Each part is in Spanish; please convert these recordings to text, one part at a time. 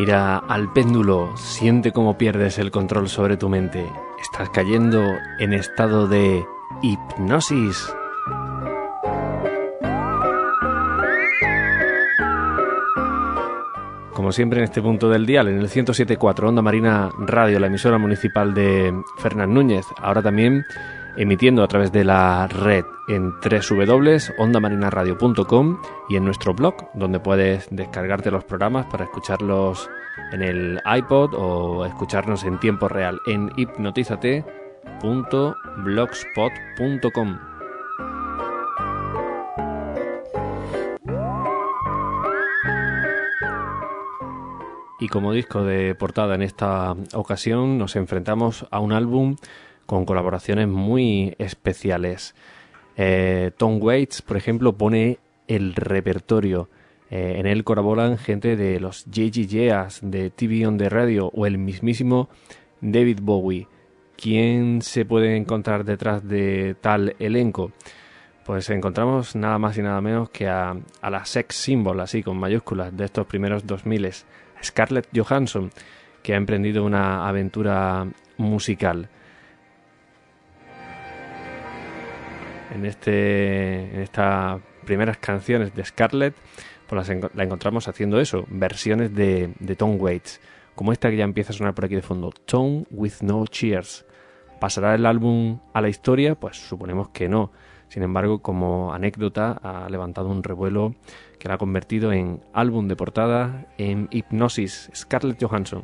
Mira al péndulo, siente cómo pierdes el control sobre tu mente. Estás cayendo en estado de hipnosis. Como siempre en este punto del dial, en el 107.4 Onda Marina Radio, la emisora municipal de Fernán Núñez. Ahora también emitiendo a través de la red en www.ondamarinaradio.com y en nuestro blog, donde puedes descargarte los programas para escucharlos en el iPod o escucharnos en tiempo real en hipnotizate.blogspot.com. Y como disco de portada en esta ocasión nos enfrentamos a un álbum con colaboraciones muy especiales. Eh, Tom Waits, por ejemplo, pone el repertorio. Eh, en él colaboran gente de los JGJs, de TV on the Radio o el mismísimo David Bowie. ¿Quién se puede encontrar detrás de tal elenco? Pues encontramos nada más y nada menos que a, a la sex symbol, así con mayúsculas, de estos primeros 2000, Scarlett Johansson, que ha emprendido una aventura musical. En, este, en estas primeras canciones de Scarlett, pues la encontramos haciendo eso, versiones de, de Tom Waits, como esta que ya empieza a sonar por aquí de fondo, Tom with No Cheers. ¿Pasará el álbum a la historia? Pues suponemos que no. Sin embargo, como anécdota, ha levantado un revuelo que la ha convertido en álbum de portada en Hipnosis, Scarlett Johansson.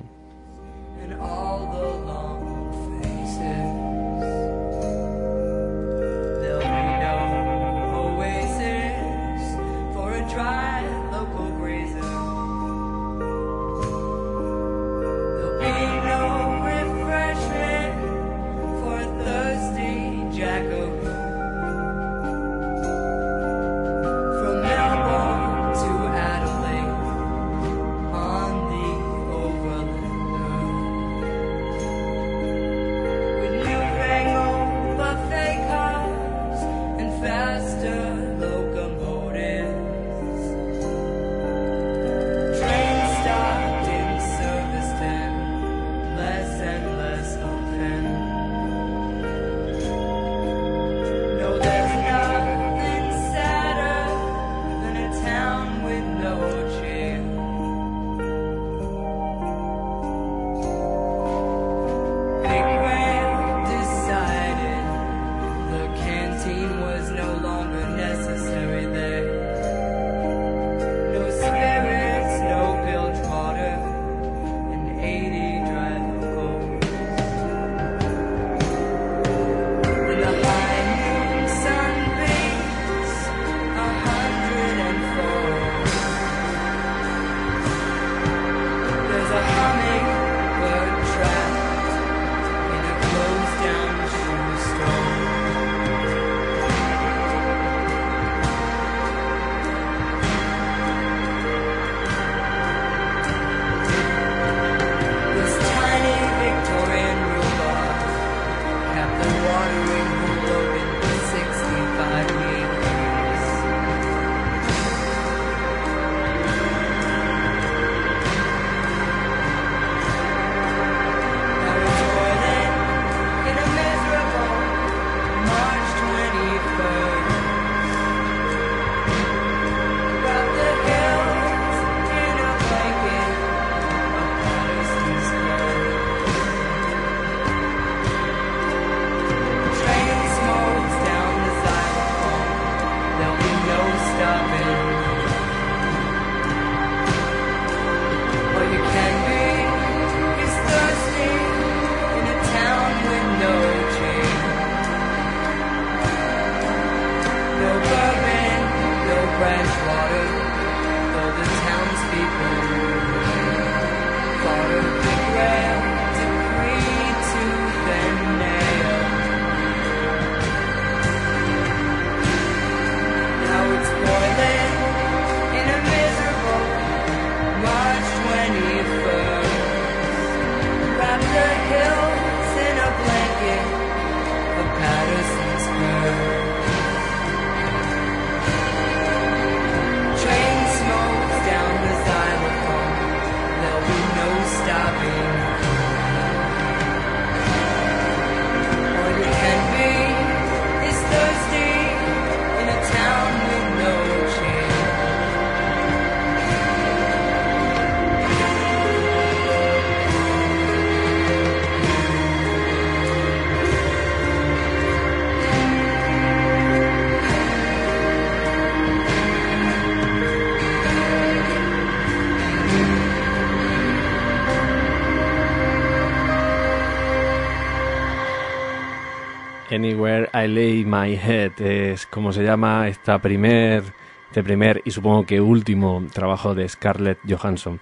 Anywhere I Lay My Head es como se llama esta primer, este primer y supongo que último trabajo de Scarlett Johansson.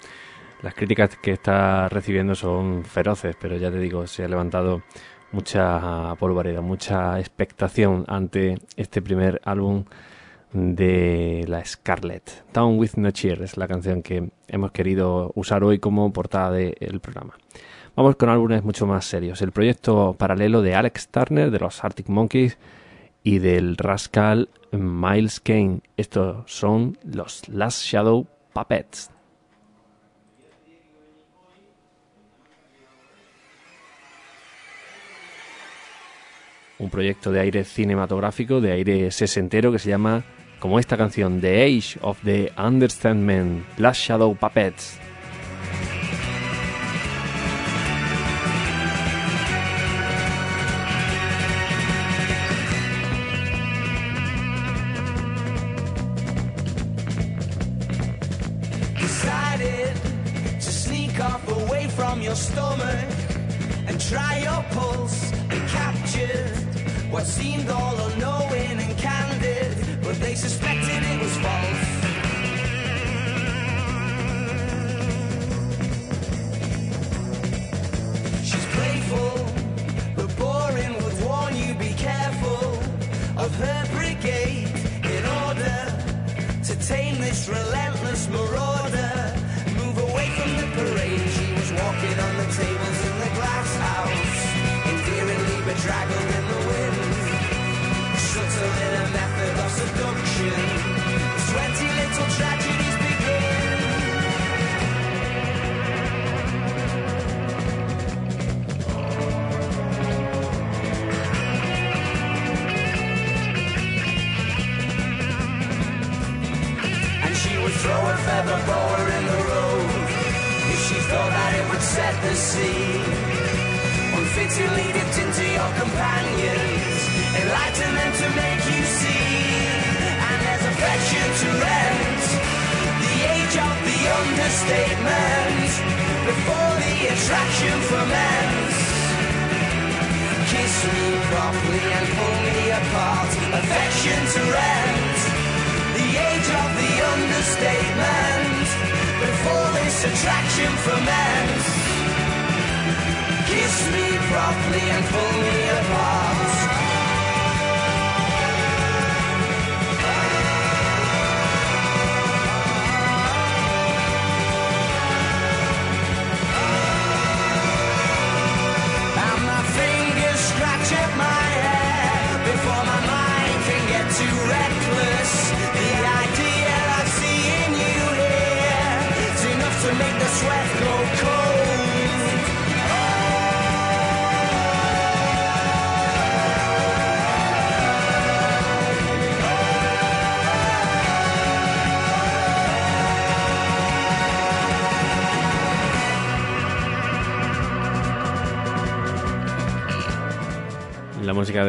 Las críticas que está recibiendo son feroces, pero ya te digo, se ha levantado mucha polvareda, mucha expectación ante este primer álbum de la Scarlett. Town with No Cheer es la canción que hemos querido usar hoy como portada del programa. Vamos con álbumes mucho más serios. El proyecto paralelo de Alex Turner, de los Arctic Monkeys y del Rascal Miles Kane. Estos son los Last Shadow Puppets. Un proyecto de aire cinematográfico, de aire sesentero que se llama, como esta canción, The Age of the Understandment, Last Shadow Puppets.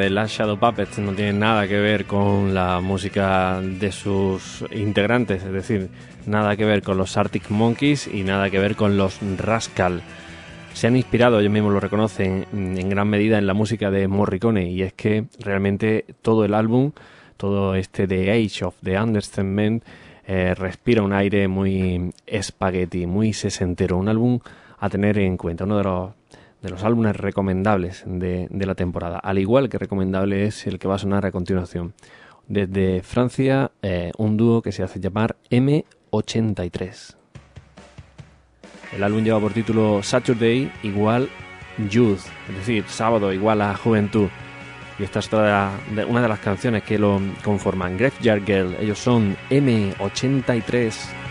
De Last Shadow Puppets no tiene nada que ver con la música de sus integrantes, es decir, nada que ver con los Arctic Monkeys y nada que ver con los Rascal. Se han inspirado, ellos mismos lo reconocen, en gran medida en la música de Morricone y es que realmente todo el álbum, todo este The Age of the Understandment, eh, respira un aire muy espagueti, muy sesentero, un álbum a tener en cuenta, uno de los de los álbumes recomendables de, la temporada, al igual que recomendable es el que va a sonar a continuación. Desde Francia, eh, un dúo que se hace llamar M83. El álbum lleva por título Saturday igual Youth, es decir, sábado igual a juventud. Y esta es una de las canciones que lo conforman. Graveyard Girl, ellos son M83.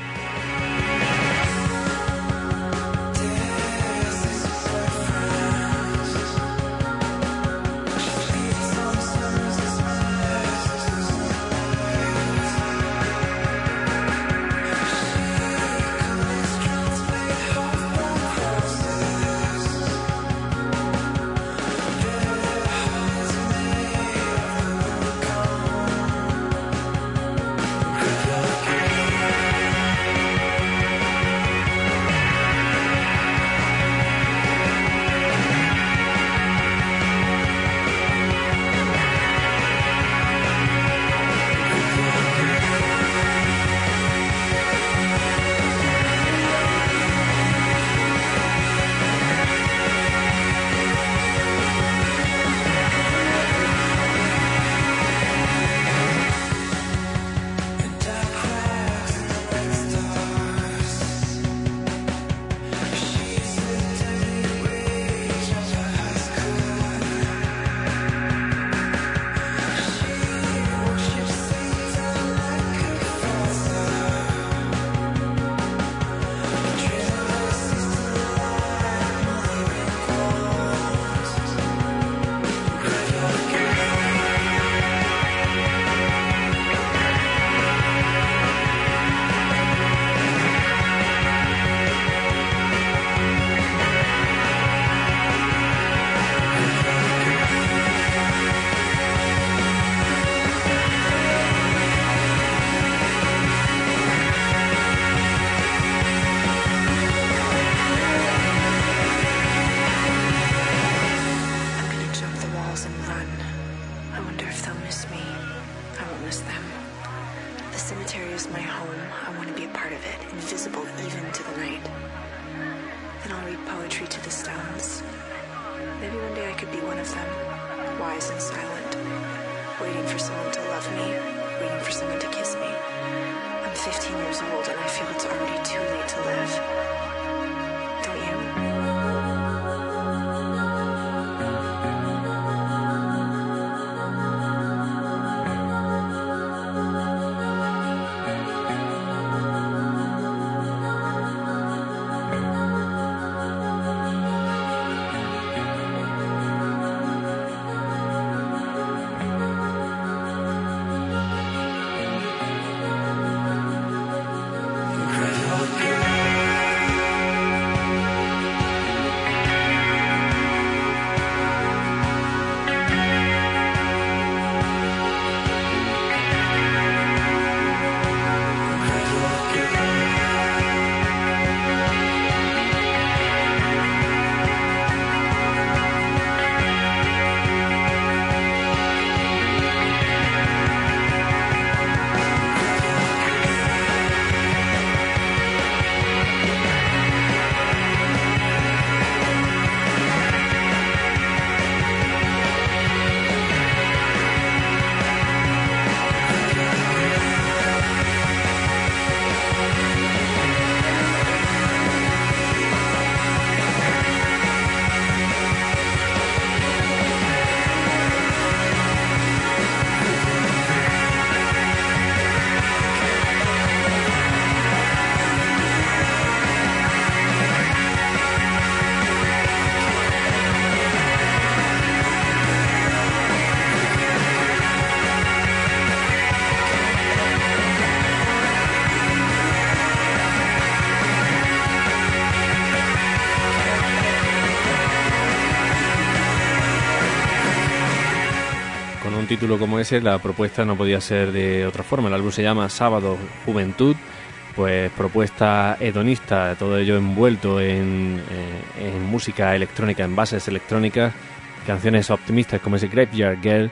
Como ese, la propuesta no podía ser de otra forma. El álbum se llama Sábado Juventud, pues propuesta hedonista, todo ello envuelto en, eh, música electrónica, en bases electrónicas, canciones optimistas como ese Graveyard Girl,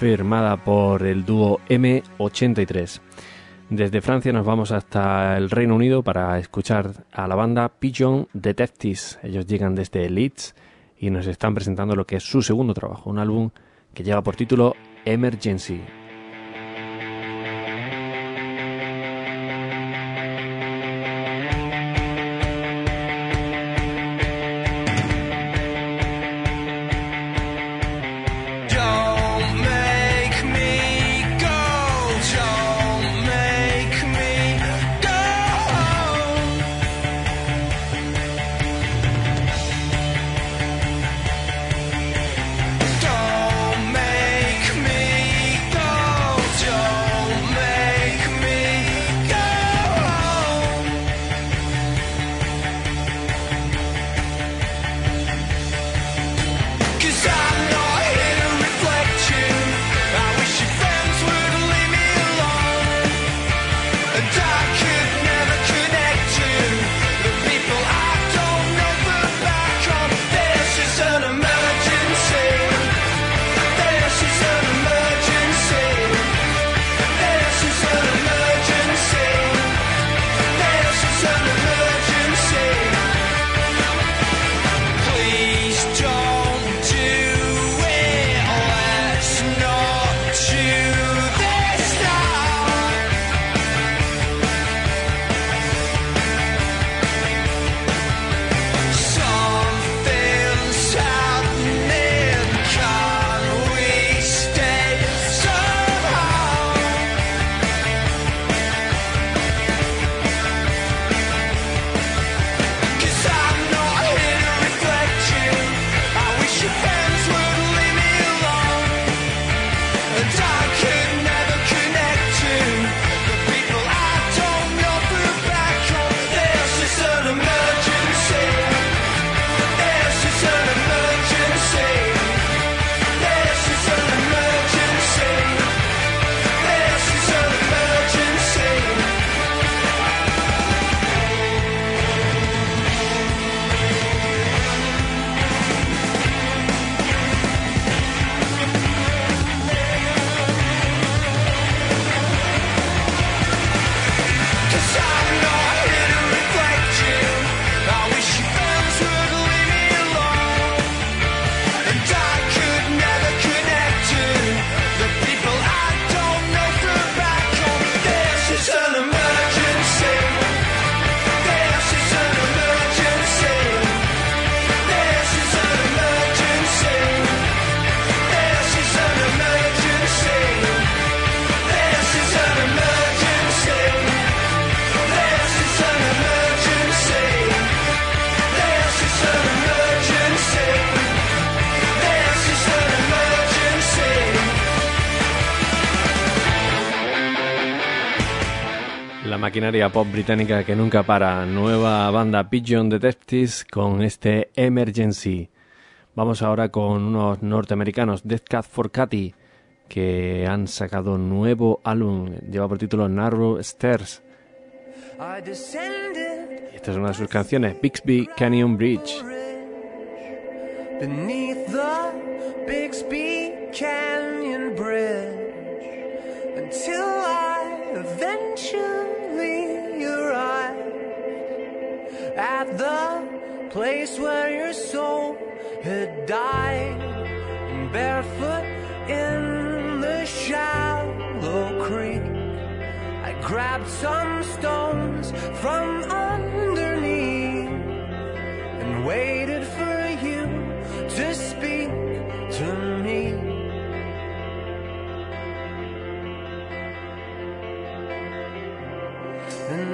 firmada por el dúo M83. Desde Francia nos vamos hasta el Reino Unido para escuchar a la banda Pigeon Detectives. Ellos llegan desde Leeds y nos están presentando lo que es su segundo trabajo, un álbum que lleva por título Emergency. Maquinaria pop británica que nunca para. Nueva banda Pigeon Detectives con este Emergency. Vamos ahora con unos norteamericanos, Death Cat for Cathy, que han sacado un nuevo álbum. Lleva por título Narrow Stairs. esta es una de sus canciones, Bixby Canyon Bridge. Beneath the Bixby Canyon Bridge until I at the place where your soul had died, barefoot in the shallow creek. I grabbed some stones from underneath and waited for you to speak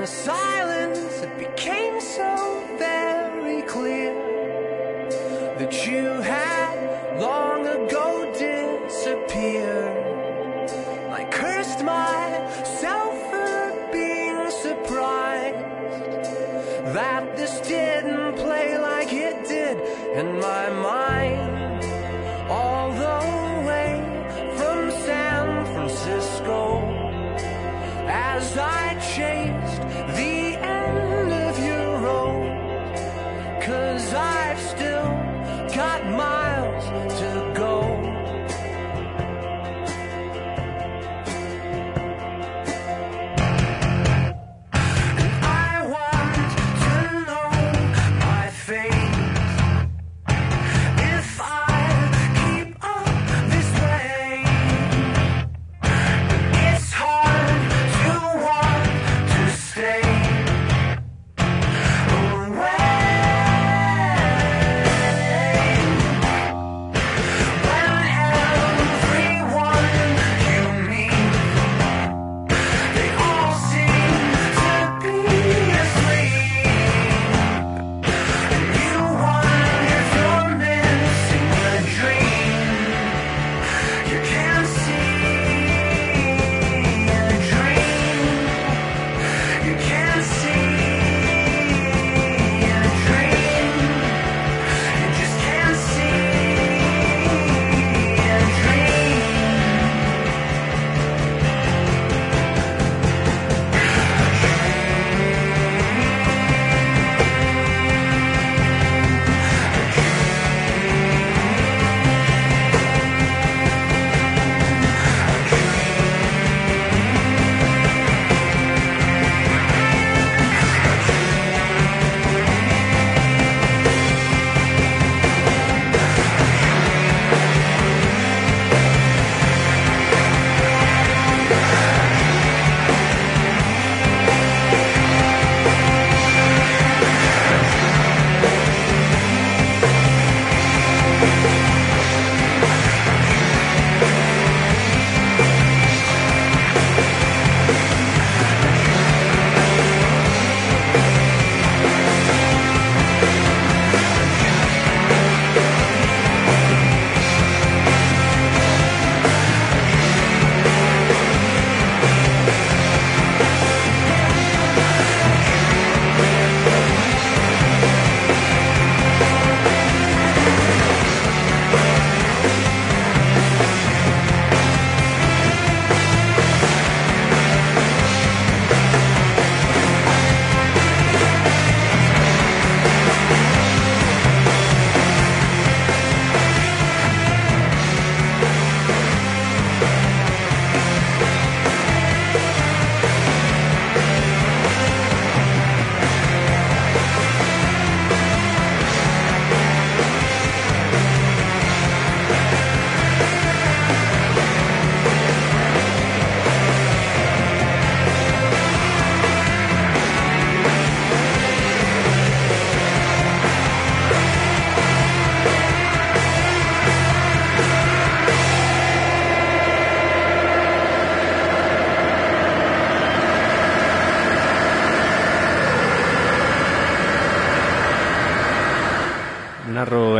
the silence, it became so very clear that you had long ago disappeared. I cursed myself for being surprised that this didn't play like it did in my mind.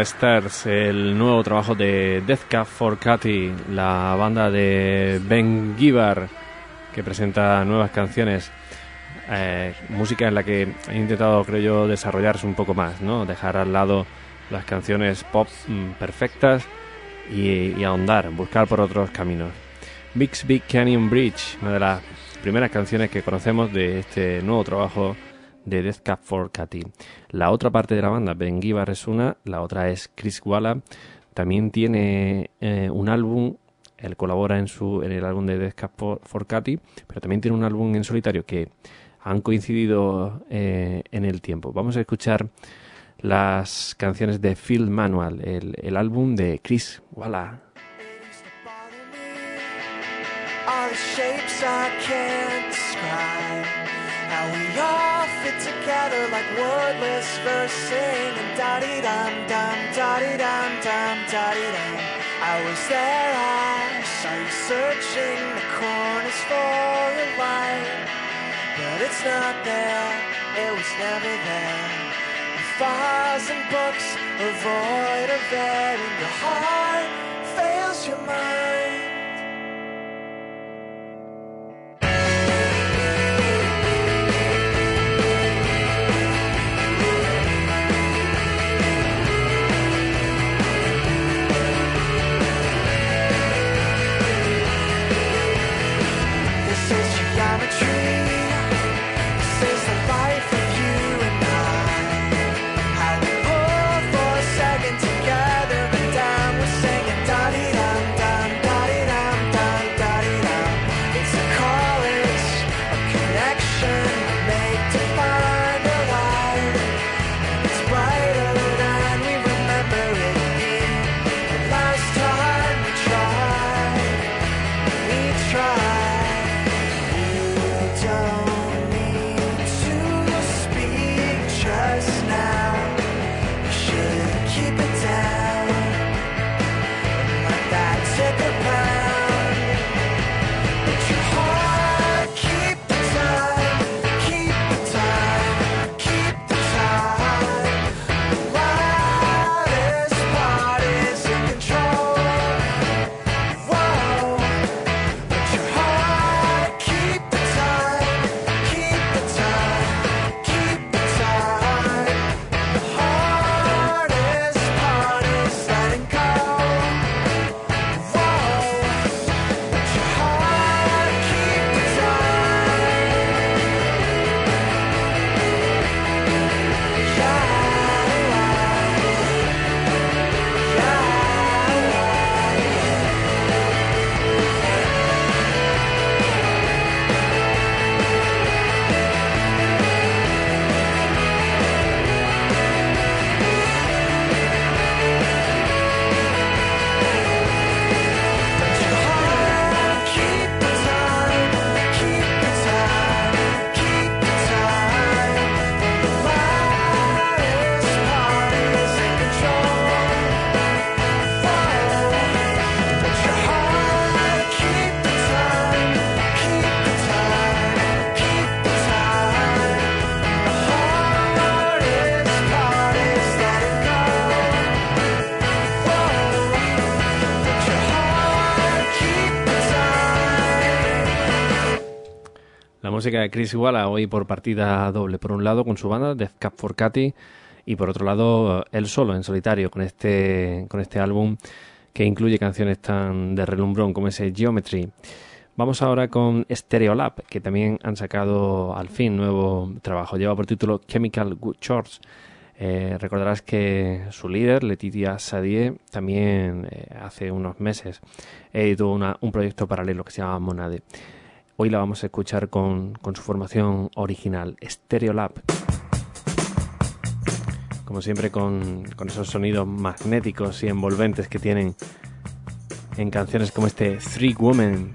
Stars, el nuevo trabajo de Death Cab for Cathy, la banda de Ben Gibbard, que presenta nuevas canciones. eh, música en la que he intentado, creo yo, desarrollarse un poco más, ¿no? Dejar al lado las canciones pop mm, perfectas y, ahondar, buscar por otros caminos. Big Big Canyon Bridge, una de las primeras canciones que conocemos de este nuevo trabajo de Death Cab for Cathy. La otra parte de la banda, Ben Gibbard es una, la otra es Chris Walla. También tiene eh, un álbum, él colabora en, su, en el álbum de Death Cab for, Cathy, pero también tiene un álbum en solitario que han coincidido eh, en el tiempo. Vamos a escuchar las canciones de Phil Manual, el, el álbum de Chris Walla. How we all fit together like wordless verse singing da di dum dum da di dum dum da di dum. I was there, I saw you searching the corners for a light, but it's not there. It was never there. The files and books are void of air, and your heart fails your mind. Música de Chris Walla hoy por partida doble. Por un lado con su banda Death Cap for Cathy y por otro lado él solo en solitario con este, con este álbum que incluye canciones tan de relumbrón como ese Geometry. Vamos ahora con Stereolab, que también han sacado al fin nuevo trabajo. Lleva por título Chemical Good Shorts. Eh, recordarás que su líder, Letitia Sadie, también eh, hace unos meses editó un proyecto paralelo que se llama Monade. Hoy la vamos a escuchar con, su formación original, Stereolab. Como siempre con, con esos sonidos magnéticos y envolventes que tienen en canciones como este Three Women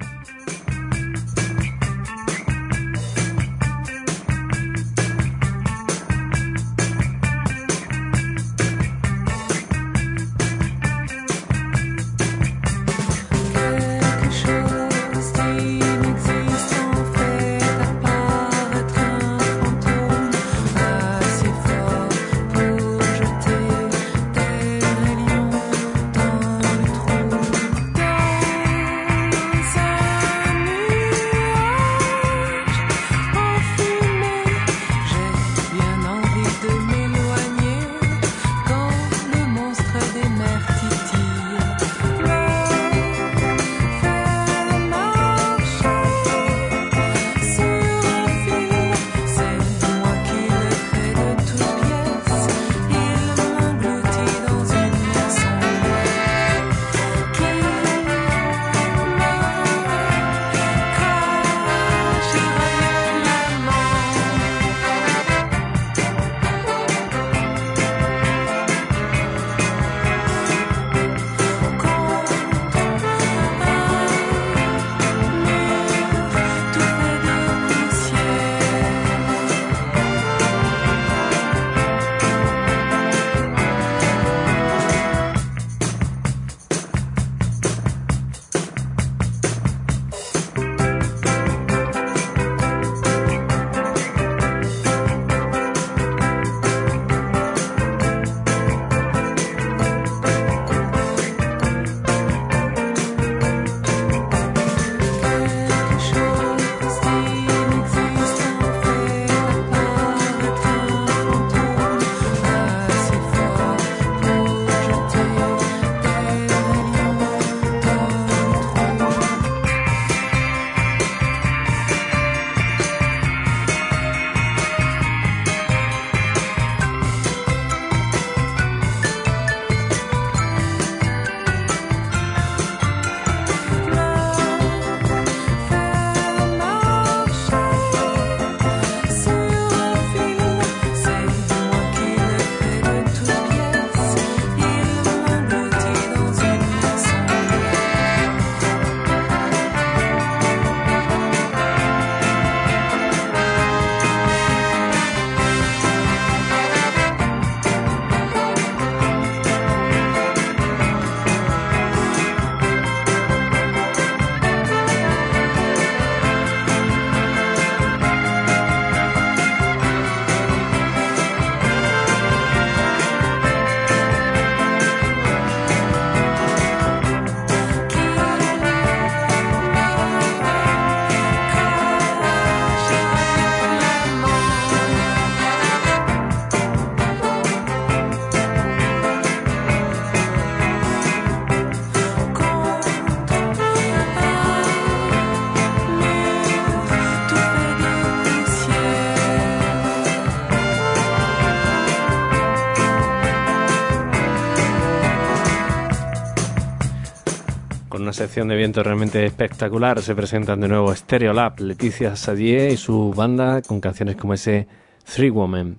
sección de viento realmente espectacular. Se presentan de nuevo Stereolab, Leticia Sadie y su banda con canciones como ese Three Women.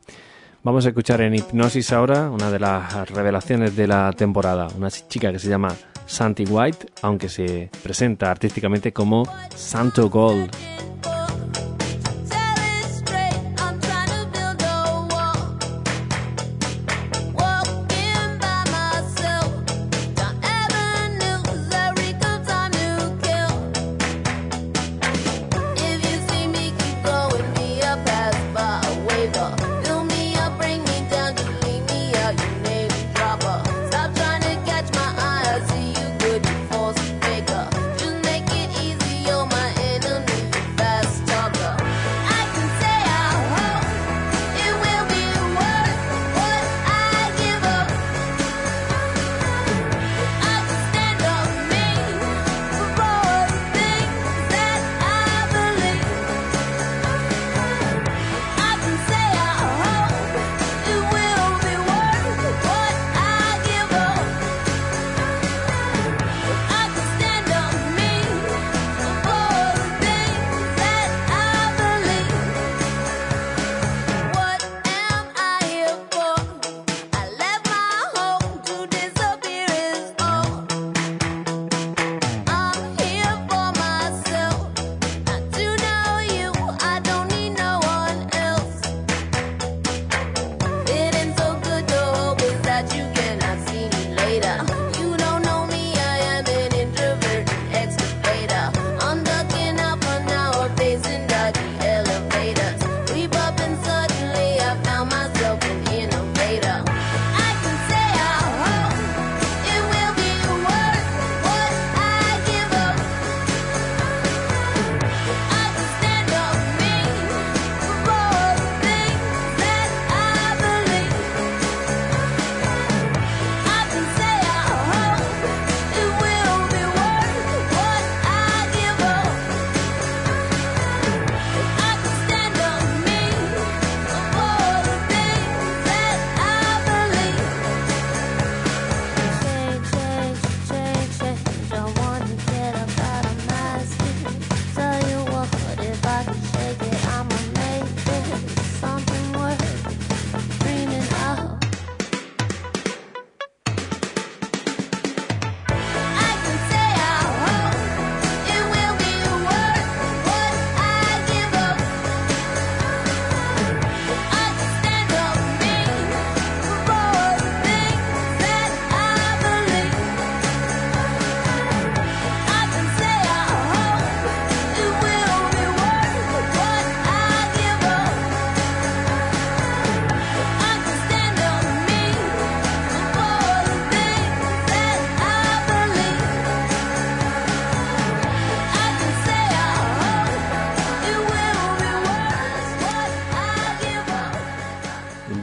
Vamos a escuchar en Hipnosis ahora una de las revelaciones de la temporada. Una chica que se llama Santi White, aunque se presenta artísticamente como Santo Gold.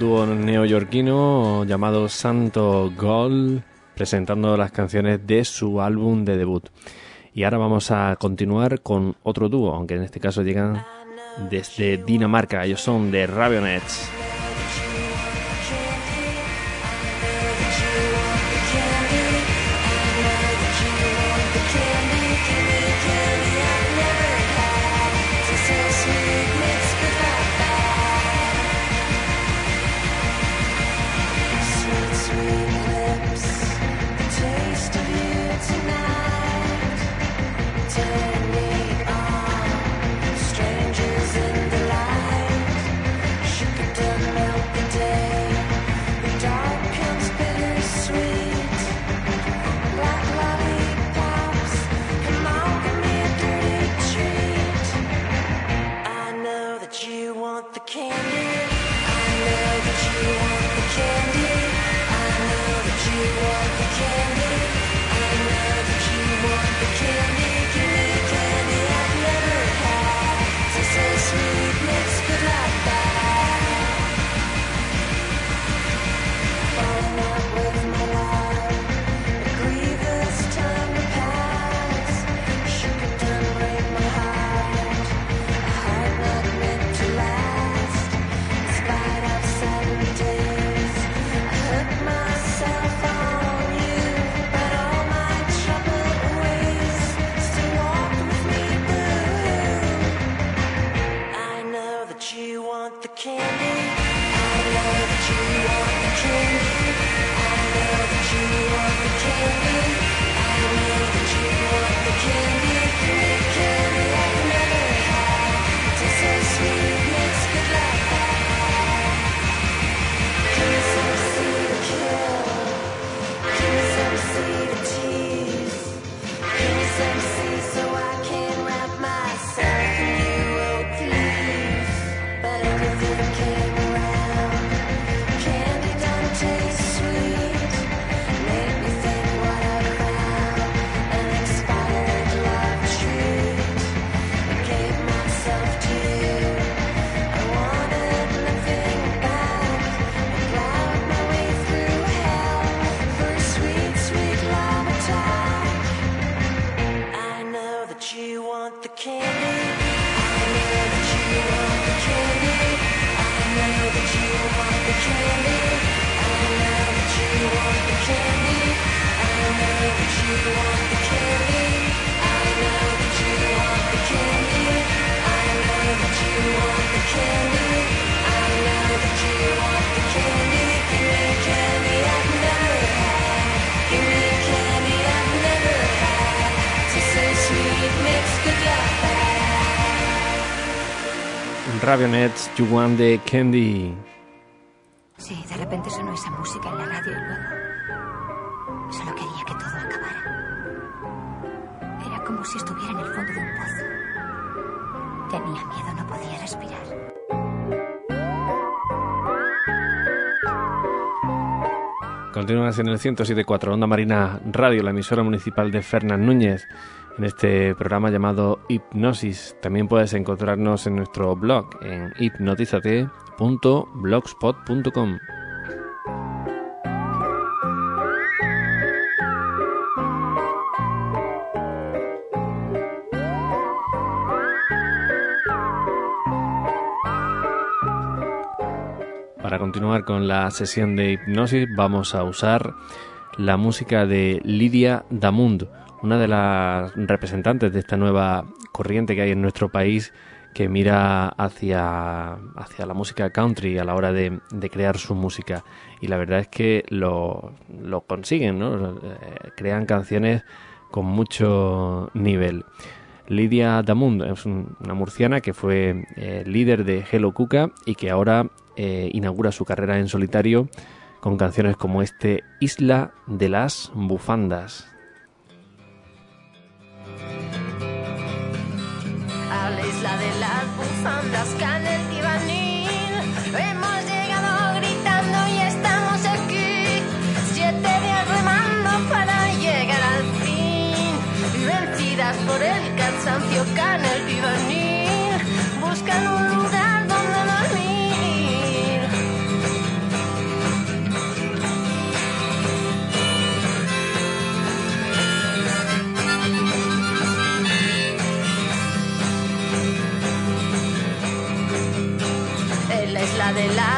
Neoyorquino llamado Santo Gol, presentando las canciones de su álbum de debut. Y ahora vamos a continuar con otro dúo, aunque en este caso llegan desde Dinamarca. Ellos son de Ravionets. Ravionets, You Want the Candy. Sí, de repente sonó esa música en la radio y luego. Solo quería que todo acabara. Era como si estuviera en el fondo de un pozo. Tenía miedo, no podía respirar. Continúas en el 107.4 Onda Marina Radio, la emisora municipal de Fernán Núñez en este programa llamado Hipnosis. También puedes encontrarnos en nuestro blog en hipnotizate.blogspot.com. Para continuar con la sesión de hipnosis vamos a usar la música de Lidia Damund una de las representantes de esta nueva corriente que hay en nuestro país que mira hacia, hacia la música country a la hora de, crear su música. Y la verdad es que lo, lo consiguen, ¿no? Eh, crean canciones con mucho nivel. Lidia Damund es una murciana que fue eh, líder de Hello Cuca y que ahora eh, inaugura su carrera en solitario con canciones como este Isla de las Bufandas. Las bufandas, canel y vanil. Hemos llegado gritando y estamos aquí. Siete días remando para llegar al fin. Vencidas por el cansancio, canel y vanil. Buscan un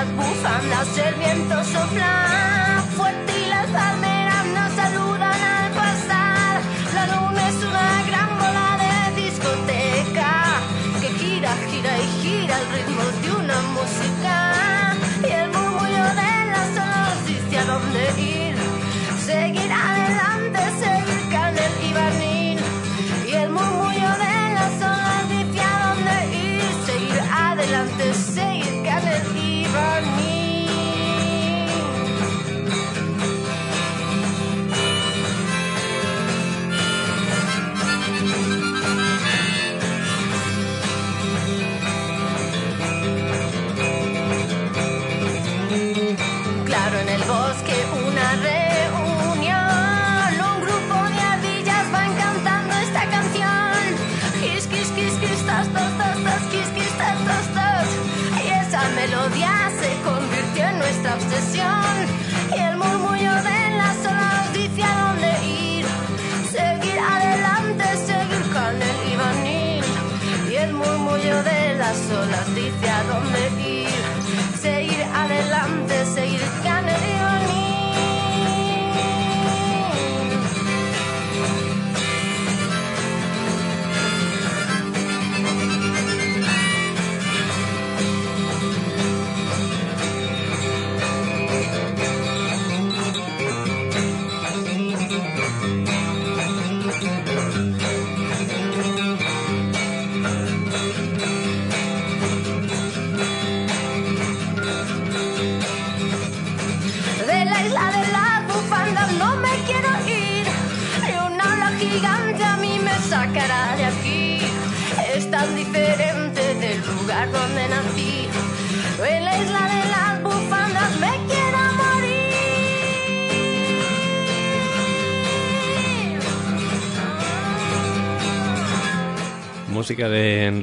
las bufandas el viento sopla fuerte y las palmeras nos saludan al pasar. La luna es una gran bola de discoteca que gira, gira y gira al ritmo de una música. Y el murmullo de las olas dice a dónde ir. Seguir adelante,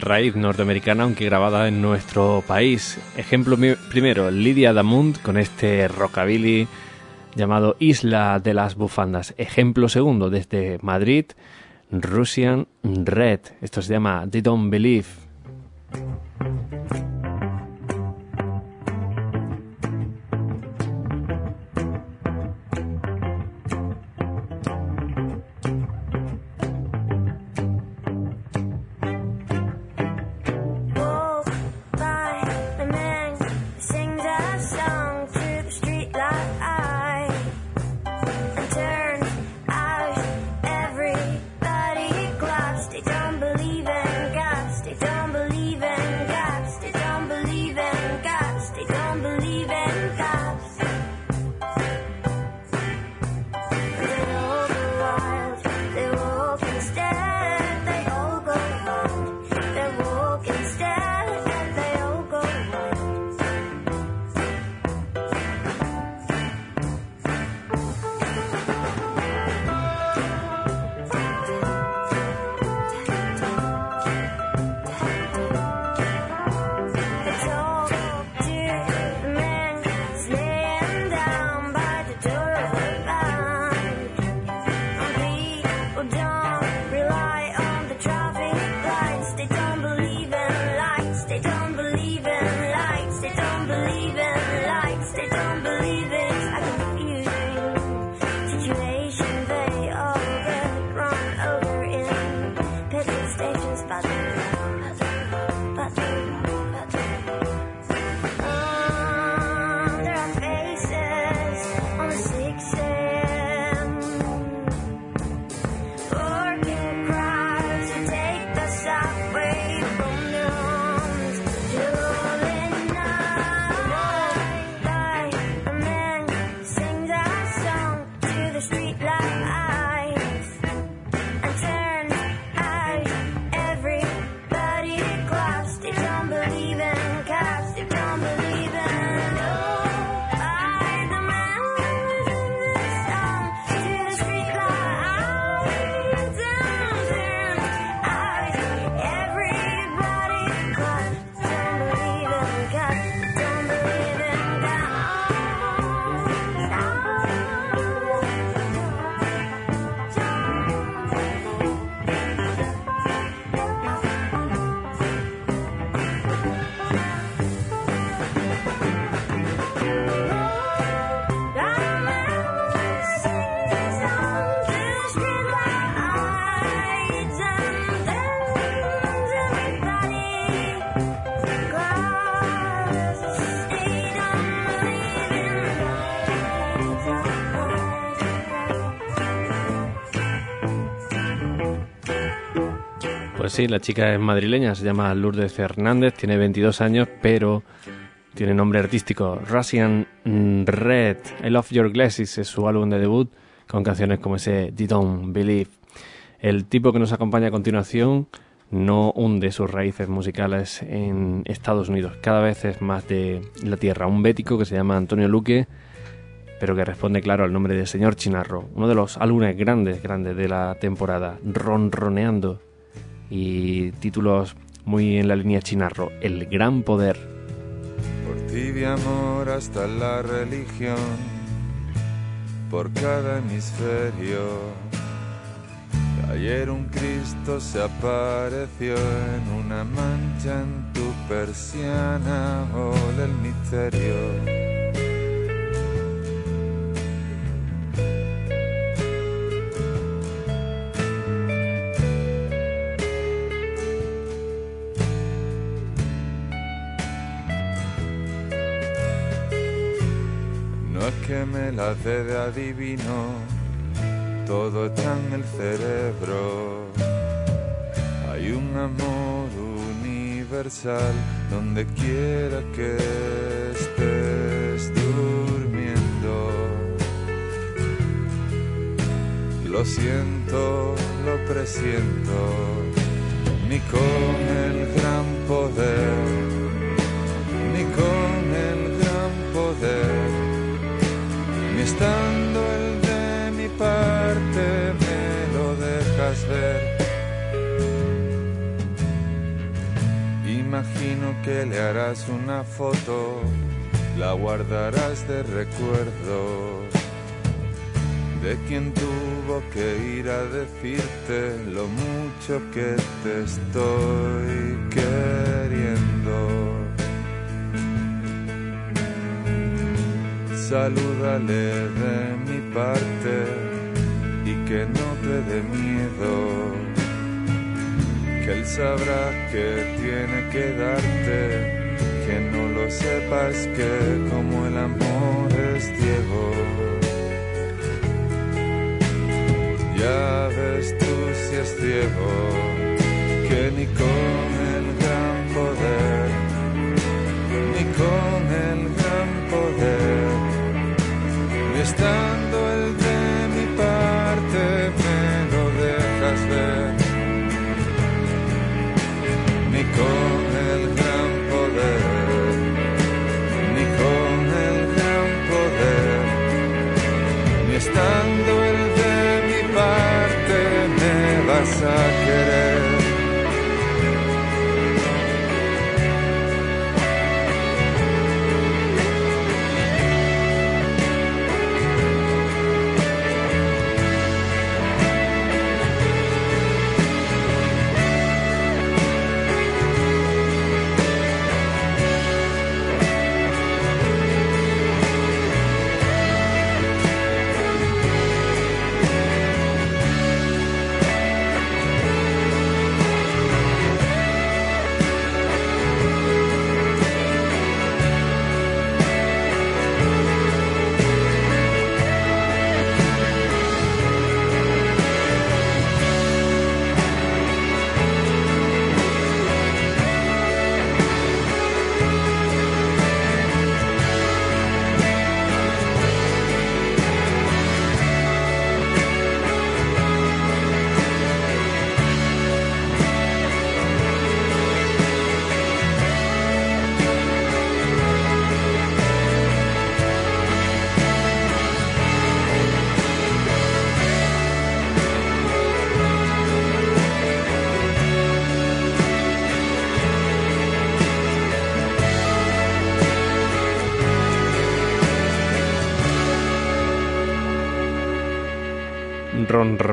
raíz norteamericana, aunque grabada en nuestro país. Ejemplo primero, Lidia Damund con este rockabilly llamado Isla de las Bufandas. Ejemplo segundo, desde Madrid, Russian Red. Esto se llama They Don't Believe. Sí, la chica es madrileña, se llama Lourdes Fernández, tiene 22 años, pero tiene nombre artístico Russian Red. I Love Your Glasses es su álbum de debut con canciones como ese Don't Believe. El tipo que nos acompaña a continuación no hunde sus raíces musicales en Estados Unidos, cada vez es más de la tierra. Un bético que se llama Antonio Luque, pero que responde claro al nombre de Señor Chinarro, uno de los álbumes grandes, grandes de la temporada, ronroneando y títulos muy en la línea chinarro, El Gran Poder. Por tibia amor hasta la religión, por cada hemisferio. Ayer un Cristo se apareció en una mancha en tu persiana, oh, el misterio. De adivino, todo está en el cerebro. Hay un amor universal donde quiera que estés durmiendo. Lo siento, lo presiento, ni con el gran poder, ni con estando el de mi parte me lo dejas ver. Imagino que le harás una foto, la guardarás de recuerdo de quien tuvo que ir a decirte lo mucho que te estoy. Salúdale de mi parte y que no te dé miedo. Que él sabrá que tiene que darte que no lo sepas que como el amor es ciego. Ya ves tú si es ciego, que ni con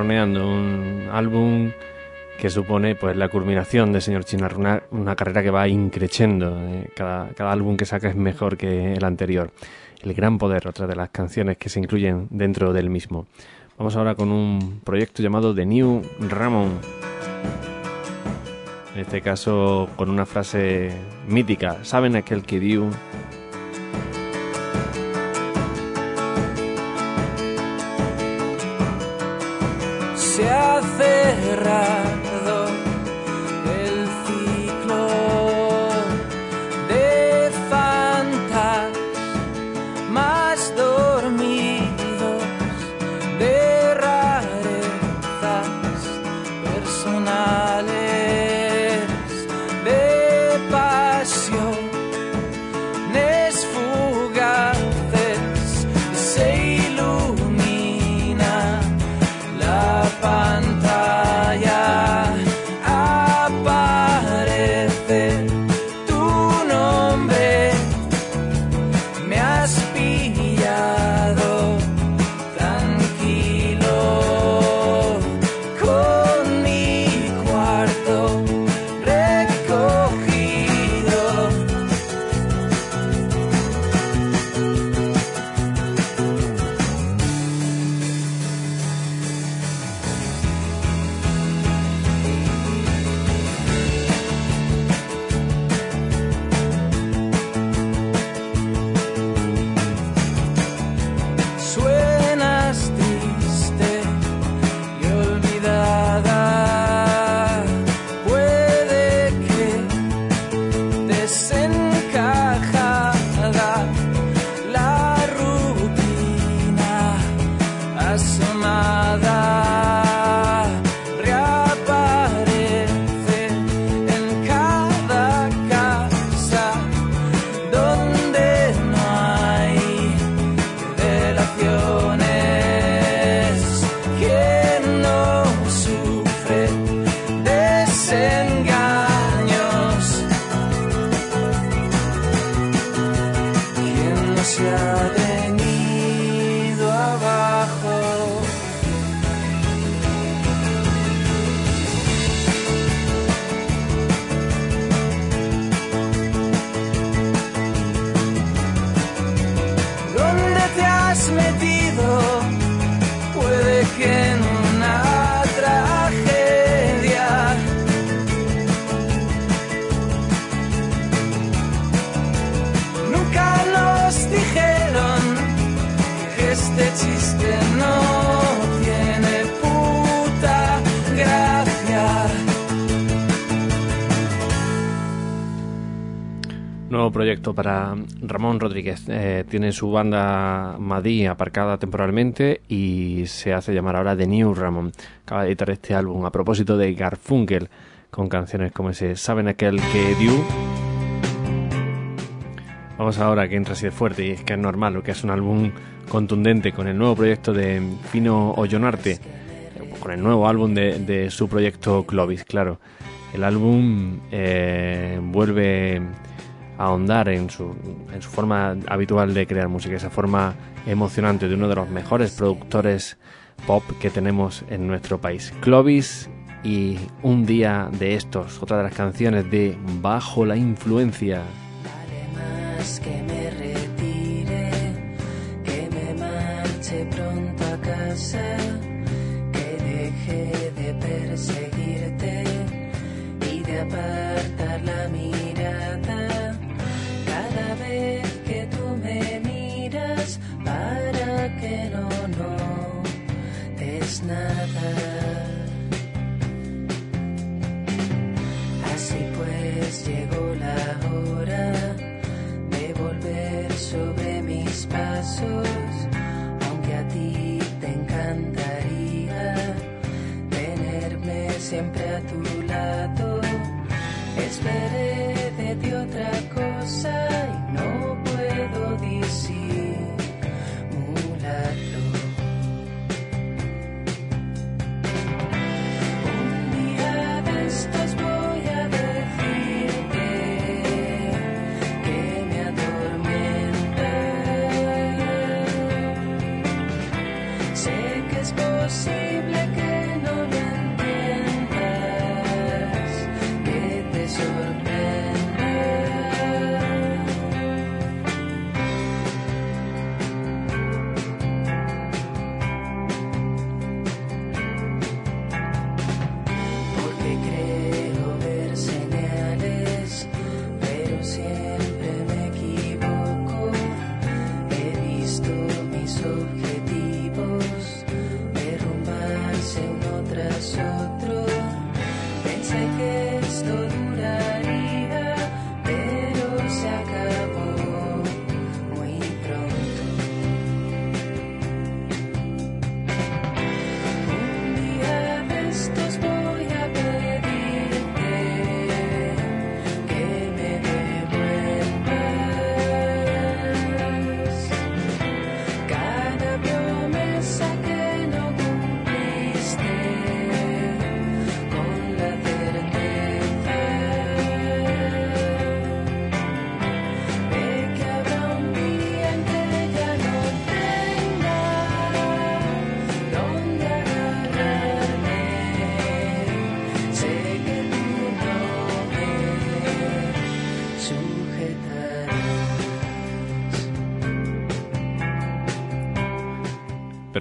un álbum que supone pues la culminación de Señor Chinar, una, una carrera que va increciendo. eh, cada, cada álbum que saca es mejor que el anterior. El Gran Poder, otra de las canciones que se incluyen dentro del mismo. Vamos ahora con un proyecto llamado The New Ramon. En este caso con una frase mítica. ¿Saben aquel que dio? Para Ramón Rodríguez. Eh, tiene su banda Madí aparcada temporalmente y se hace llamar ahora The New Ramón. Acaba de editar este álbum a propósito de Garfunkel, con canciones como ese Saben aquel que dio. Vamos ahora que entra así de fuerte y es que es normal, lo que es un álbum contundente con el nuevo proyecto de Fino Ollonarte, con el nuevo álbum de, su proyecto Clovis, claro. El álbum eh, vuelve ahondar en su, en su forma habitual de crear música, esa forma emocionante de uno de los mejores productores pop que tenemos en nuestro país. Clovis y Un día de estos, otra de las canciones de Bajo la influencia. Vale más que me retire, que me marche pronto a casa, tonight.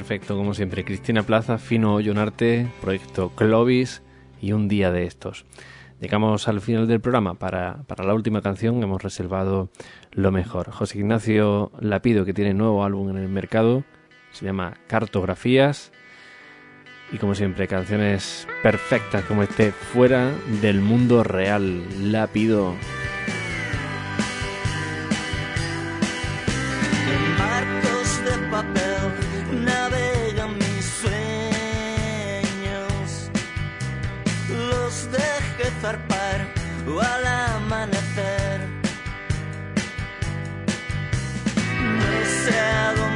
Perfecto, como siempre. Cristina Plaza, Fino Ollonarte, Proyecto Clovis y un día de estos. Llegamos al final del programa. Para, para la última canción hemos reservado lo mejor. José Ignacio Lapido, que tiene nuevo álbum en el mercado, se llama Cartografías. Y como siempre, canciones perfectas como este, fuera del mundo real. Lápido. Al amanecer. No sé a dónde